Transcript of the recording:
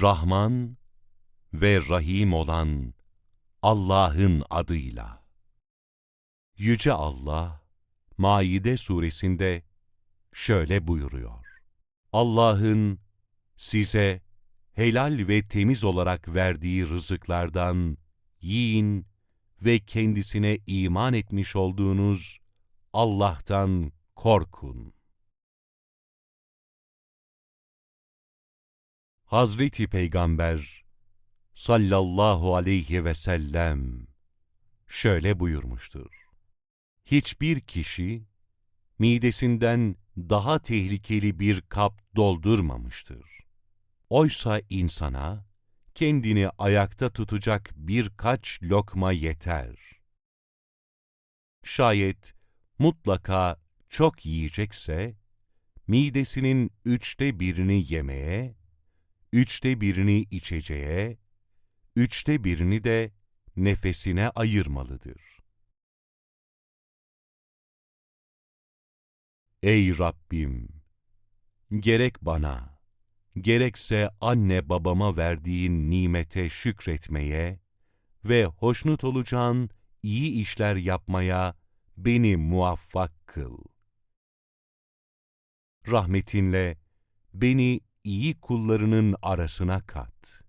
Rahman ve Rahim olan Allah'ın adıyla. Yüce Allah, Maide suresinde şöyle buyuruyor. Allah'ın size helal ve temiz olarak verdiği rızıklardan yiyin ve kendisine iman etmiş olduğunuz Allah'tan korkun. Hazreti Peygamber sallallahu aleyhi ve sellem şöyle buyurmuştur. Hiçbir kişi midesinden daha tehlikeli bir kap doldurmamıştır. Oysa insana kendini ayakta tutacak birkaç lokma yeter. Şayet mutlaka çok yiyecekse, midesinin üçte birini yemeye, üçte birini içeceğe, üçte birini de nefesine ayırmalıdır. Ey Rabbim! Gerek bana, gerekse anne babama verdiğin nimete şükretmeye ve hoşnut olacağın iyi işler yapmaya beni muvaffak kıl. Rahmetinle beni iyi kullarının arasına kat.